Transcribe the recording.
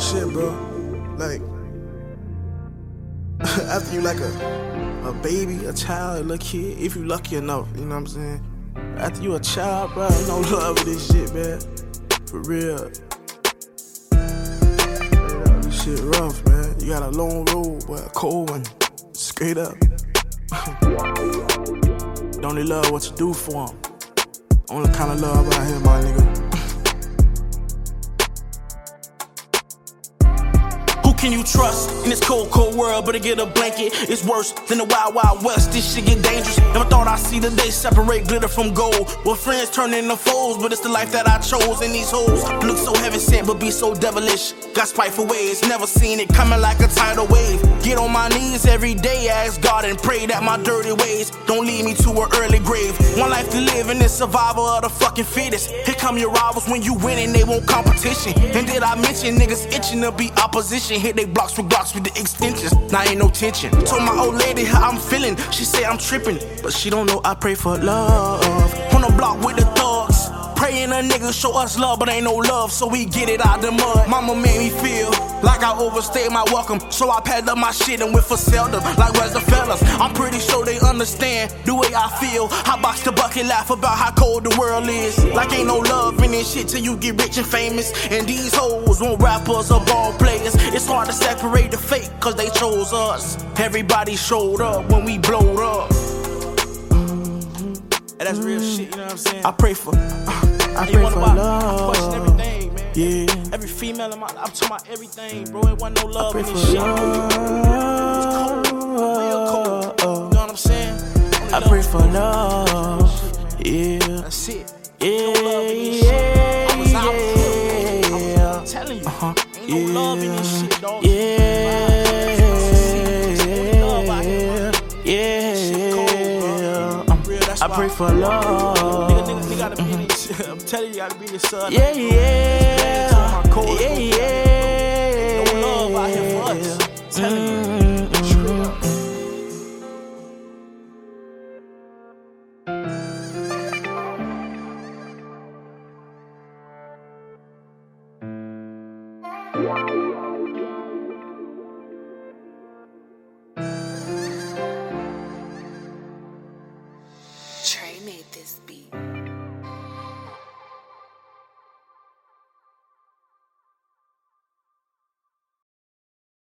shit, bro. Like, after you like a a baby, a child, a little kid, if you lucky enough, you know what I'm saying? After you a child, bro, ain't no love this shit, man. For real. This shit rough, man. You got a long road, but a cold one. Straight up. Don't love what you do for them. Only kind of love I here, my nigga. Can you trust in this cold, cold world? But to get a blanket is worse than the wild, wild west. This shit get dangerous. Never thought I'd see the day separate glitter from gold. Well, friends turn into foes, but it's the life that I chose. And these hoes look so heaven sent, but be so devilish. Got spiteful ways, never seen it coming like a tidal wave. Get on my knees every day, ask God and pray that my dirty ways don't lead me to an early grave. One life to live in this survival of the fucking fittest. Here come your rivals when you win and they want competition. And did I mention niggas itching to be opposition? hit they blocks with blocks with the extensions. Now ain't no tension. Told my old lady how I'm feeling. She say I'm tripping, but she don't know I pray for love. On the block with the. Praying a nigga show us love, but ain't no love, so we get it out the mud. Mama made me feel like I overstayed my welcome, so I packed up my shit and went for seldom. Like where's the fellas? I'm pretty sure they understand the way I feel. I box the bucket, laugh about how cold the world is. Like ain't no love in this shit till you get rich and famous. And these hoes want rappers or ball players. It's hard to separate the fake, cause they chose us. Everybody showed up when we blowed up. And that's real shit, you know what I'm saying? I pray for. Uh, I pray for love. I question everything, man. Yeah. Every female in my life, I'm talking about everything, bro. It wasn't no love in this shit. Love. It was cold. Real cold. You know what I'm saying? Only I pray for love. Yeah. That's it. Yeah. No love in this shit. I was out. Yeah. I'm telling you. Uh-huh. Ain't no yeah. love in Pray for love. Nigga, nigga, nigga. I'm telling you, gotta be your son. Yeah, yeah. Yeah, yeah. No love out here for us. Mm-hmm. Wow. this beat.